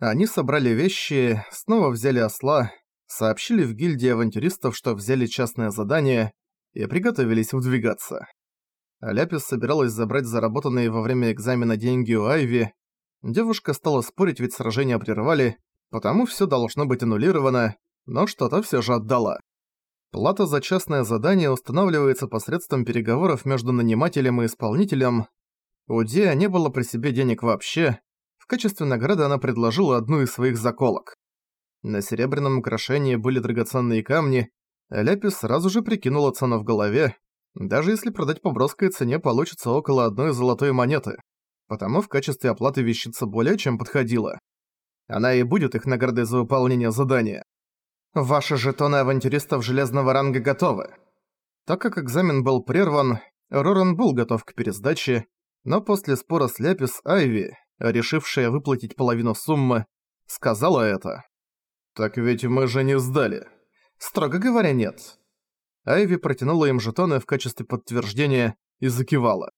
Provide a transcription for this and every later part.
Они собрали вещи, снова взяли осла, сообщили в гильдии авантюристов, что взяли частное задание и приготовились выдвигаться. Ляпис собиралась забрать заработанные во время экзамена деньги у Айви. Девушка стала спорить, ведь сражения прервали, потому все должно быть аннулировано, но что-то все же отдала. Плата за частное задание устанавливается посредством переговоров между нанимателем и исполнителем. У Диа не было при себе денег вообще. Качестве награды она предложила одну из своих заколок. На серебряном украшении были драгоценные камни, а Ляпис сразу же прикинула цену в голове. Даже если продать по броской цене, получится около одной золотой монеты. Потому в качестве оплаты вещица более чем подходила. Она и будет их наградой за выполнение задания. Ваши жетоны авантюристов железного ранга готовы. Так как экзамен был прерван, Роран был готов к пересдаче, но после спора с Ляпис Айви, решившая выплатить половину суммы, сказала это. «Так ведь мы же не сдали». «Строго говоря, нет». Айви протянула им жетоны в качестве подтверждения и закивала.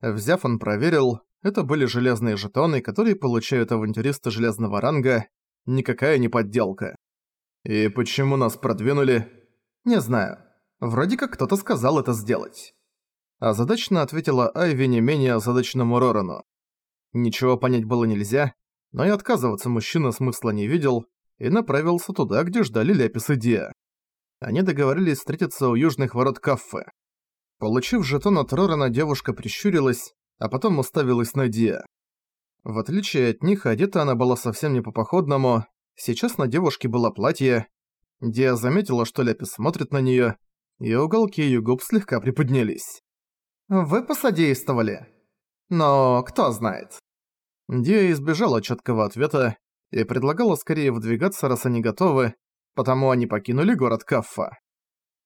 Взяв, он проверил, это были железные жетоны, которые получают авантюристы железного ранга, никакая не подделка. «И почему нас продвинули?» «Не знаю. Вроде как кто-то сказал это сделать». Озадачно ответила Айви не менее озадаченному Рорану. Ничего понять было нельзя, но и отказываться мужчина смысла не видел и направился туда, где ждали Ляпис и Диа. Они договорились встретиться у южных ворот кафе. Получив жетон от Рорана, девушка прищурилась, а потом уставилась на Диа. В отличие от них, одета она была совсем не по-походному, Сейчас на девушке было платье. Диа заметила, что Ляпис смотрит на неё, и уголки её губ слегка приподнялись. «Вы посодействовали. Но кто знает». Диа избежала чёткого ответа и предлагала скорее выдвигаться, раз они готовы, потому они покинули город Каффа.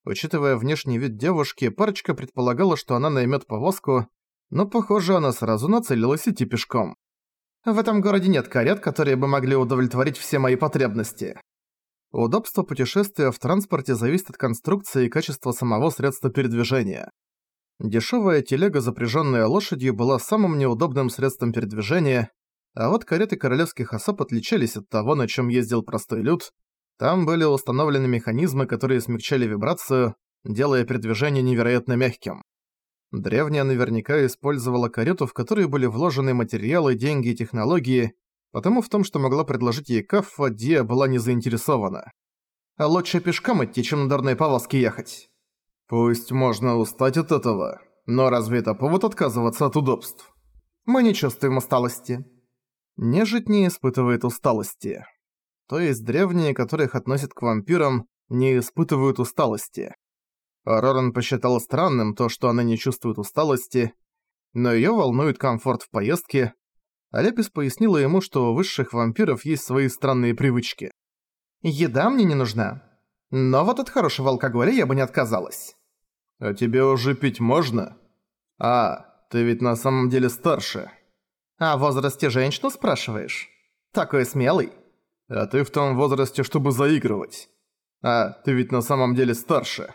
Учитывая внешний вид девушки, парочка предполагала, что она наймёт повозку, но, похоже, она сразу нацелилась идти пешком. В этом городе нет карет, которые бы могли удовлетворить все мои потребности. Удобство путешествия в транспорте зависит от конструкции и качества самого средства передвижения. Дешевая телега, запряженная лошадью, была самым неудобным средством передвижения, а вот кареты королевских особ отличались от того, на чем ездил простой люд. Там были установлены механизмы, которые смягчали вибрацию, делая передвижение невероятно мягким. Древняя наверняка использовала карету, в которой были вложены материалы, деньги и технологии, потому в том, что могла предложить ей Каффа, Диа была не заинтересована. А лучше пешком идти, чем на дарной повозке ехать. Пусть можно устать от этого, но разве это повод отказываться от удобств? Мы не чувствуем усталости. Нежить не испытывает усталости. То есть древние, которых относят к вампирам, не испытывают усталости. Роран посчитал странным то, что она не чувствует усталости, но её волнует комфорт в поездке, а Лепис пояснила ему, что у высших вампиров есть свои странные привычки. «Еда мне не нужна, но вот от хорошего алкоголя я бы не отказалась». «А тебе уже пить можно?» «А, ты ведь на самом деле старше». «О возрасте женщину спрашиваешь? Такой смелый». «А ты в том возрасте, чтобы заигрывать. А, ты ведь на самом деле старше».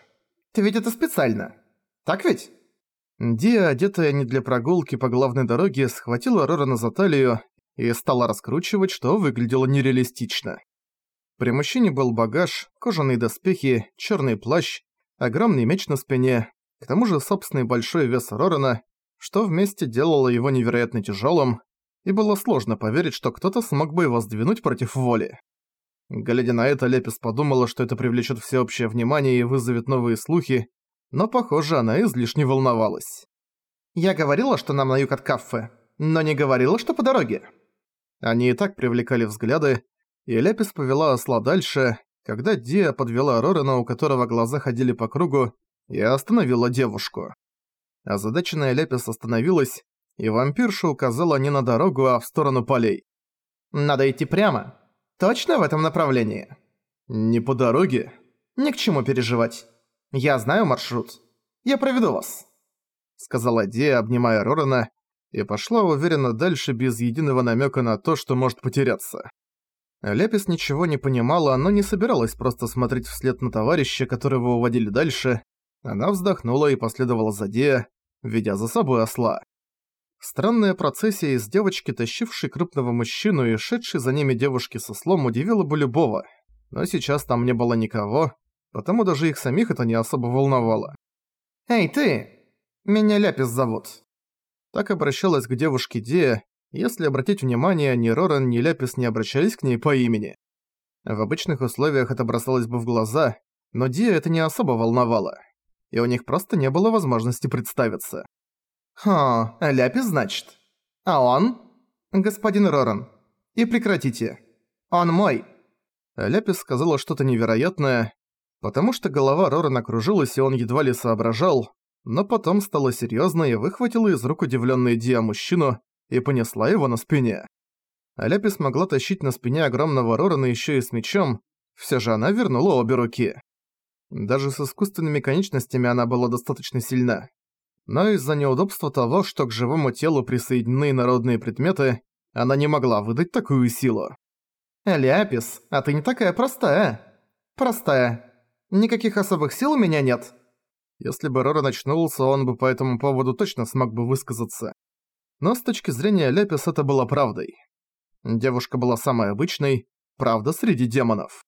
Ты ведь это специально. Так ведь?» Диа, одетая не для прогулки по главной дороге, схватила Рорана за талию и стала раскручивать, что выглядело нереалистично. При мужчине был багаж, кожаные доспехи, черный плащ, огромный меч на спине, к тому же собственный большой вес Рорана, что вместе делало его невероятно тяжелым, и было сложно поверить, что кто-то смог бы его сдвинуть против воли. Глядя на это, Лепис подумала, что это привлечет всеобщее внимание и вызовет новые слухи, но, похоже, она излишне волновалась. «Я говорила, что нам на юг от кафе, но не говорила, что по дороге». Они и так привлекали взгляды, и Лепис повела осла дальше, когда Диа подвела Рорена, у которого глаза ходили по кругу, и остановила девушку. Озадаченная Лепис остановилась, и вампирша указала не на дорогу, а в сторону полей. «Надо идти прямо», Точно в этом направлении? Не по дороге? Ни к чему переживать. Я знаю маршрут. Я проведу вас. Сказала Диа, обнимая Рорана, и пошла уверенно дальше без единого намека на то, что может потеряться. Лепис ничего не понимала, но не собиралась просто смотреть вслед на товарища, которого уводили дальше. Она вздохнула и последовала за Диа, ведя за собой осла. Странная процессия из девочки, тащившей крупного мужчину и шедшей за ними девушки со слом, удивила бы любого. Но сейчас там не было никого, потому даже их самих это не особо волновало. «Эй, ты! Меня Ляпис зовут». Так обращалась к девушке Дия, если обратить внимание, ни Роран, ни Ляпис не обращались к ней по имени. В обычных условиях это бросалось бы в глаза, но Дия это не особо волновало, и у них просто не было возможности представиться. «Хо, Ляпис, значит? А он?» «Господин Роран. И прекратите. Он мой». Ляпис сказала что-то невероятное, потому что голова Рорана кружилась, и он едва ли соображал, но потом стала серьёзной и выхватила из рук удивлённый Диа мужчину и понесла его на спине. Аляпис смогла тащить на спине огромного Рорана ещё и с мечом, всё же она вернула обе руки. Даже с искусственными конечностями она была достаточно сильна. Но из-за неудобства того, что к живому телу присоединены народные предметы, она не могла выдать такую силу. «Ляпис, а ты не такая простая. Простая. Никаких особых сил у меня нет». Если бы Рора начнулся, он бы по этому поводу точно смог бы высказаться. Но с точки зрения Ляпис это было правдой. Девушка была самой обычной, правда среди демонов.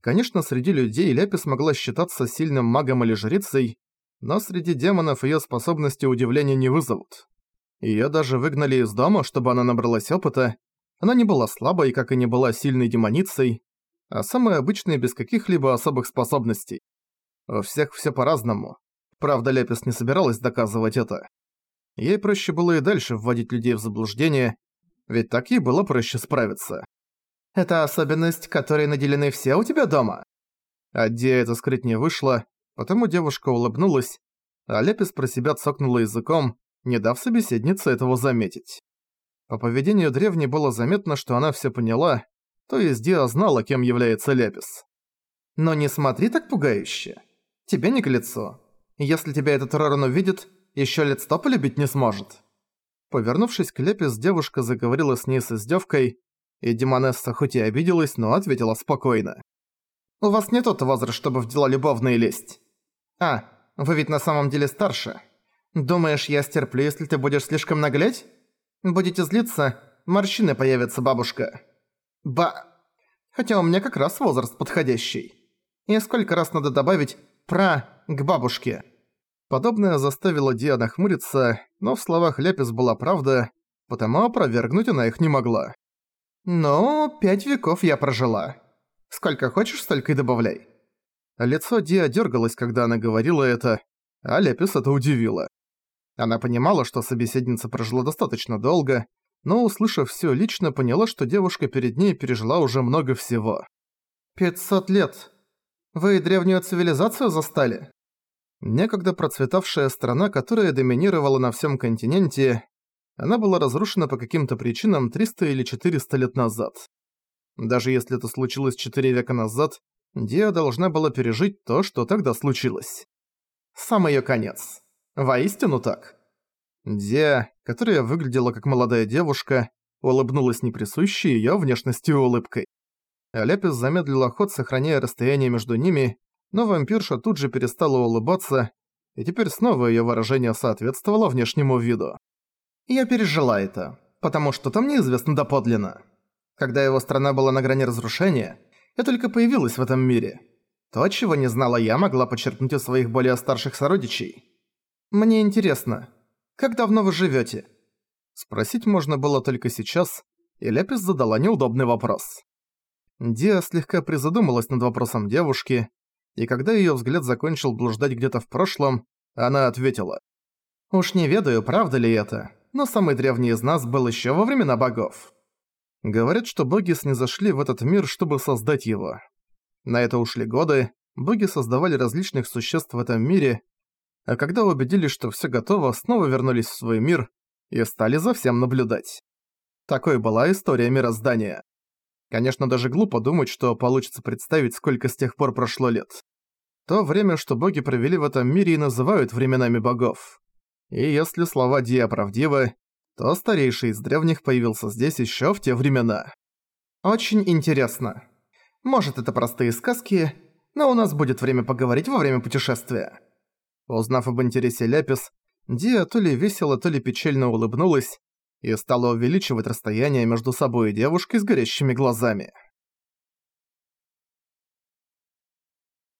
Конечно, среди людей Ляпис могла считаться сильным магом или жрицей, но среди демонов её способности удивления не вызовут. Её даже выгнали из дома, чтобы она набралась опыта. Она не была слабой, как и не была сильной демоницей, а самой обычной без каких-либо особых способностей. У всех всё по-разному. Правда, Ляпис не собиралась доказывать это. Ей проще было и дальше вводить людей в заблуждение, ведь так ей было проще справиться. Это особенность, которой наделены все у тебя дома?» А это скрыть не вышло, потому девушка улыбнулась, а Лепис про себя цокнула языком, не дав собеседнице этого заметить. По поведению древней было заметно, что она все поняла, то есть Диа знала, кем является Лепис. «Но не смотри так пугающе. Тебе не к лицу. Если тебя этот Роран увидит, еще лет сто полюбить не сможет». Повернувшись к Лепис, девушка заговорила с ней с издевкой, и Демонесса хоть и обиделась, но ответила спокойно. «У вас не тот возраст, чтобы в дела любовные лезть. А, вы ведь на самом деле старше. Думаешь, я стерплю, если ты будешь слишком наглеть? Будете злиться, морщины появятся, бабушка. Ба... Хотя у меня как раз возраст подходящий. И сколько раз надо добавить «про» к бабушке?» Подобное заставило Диа хмуриться, но в словах Ляпис была правда, потому опровергнуть она их не могла. «Ну, пять веков я прожила. Сколько хочешь, столько и добавляй». Лицо Диа дергалось, когда она говорила это, а Лепис это удивило. Она понимала, что собеседница прожила достаточно долго, но, услышав всё лично, поняла, что девушка перед ней пережила уже много всего. «Пятьсот лет. Вы древнюю цивилизацию застали?» Некогда процветавшая страна, которая доминировала на всем континенте, она была разрушена по каким-то причинам 300 или 400 лет назад. Даже если это случилось 4 века назад, Диа должна была пережить то, что тогда случилось. Сам её конец. Воистину так. Диа, которая выглядела как молодая девушка, улыбнулась неприсущей её внешностью улыбкой. Аляпис замедлила ход, сохраняя расстояние между ними, но вампирша тут же перестала улыбаться, и теперь снова её выражение соответствовало внешнему виду. Я пережила это, потому что там неизвестно доподлинно. Когда его страна была на грани разрушения, я только появилась в этом мире. То, чего не знала я, могла подчеркнуть у своих более старших сородичей. Мне интересно, как давно вы живете? Спросить можно было только сейчас, и Лепис задала неудобный вопрос. Диа слегка призадумалась над вопросом девушки, и когда её взгляд закончил блуждать где-то в прошлом, она ответила. «Уж не ведаю, правда ли это, но самый древний из нас был еще во времена богов. Говорят, что боги снизошли в этот мир, чтобы создать его. На это ушли годы, боги создавали различных существ в этом мире, а когда убедились, что все готово, снова вернулись в свой мир и стали за всем наблюдать. Такой была история мироздания. Конечно, даже глупо думать, что получится представить, сколько с тех пор прошло лет. То время, что боги провели в этом мире и называют временами богов. И если слова Диа правдивы, то старейший из древних появился здесь еще в те времена. Очень интересно. Может, это простые сказки, но у нас будет время поговорить во время путешествия. Узнав об интересе Ляпис, Диа то ли весело, то ли печально улыбнулась и стала увеличивать расстояние между собой и девушкой с горящими глазами.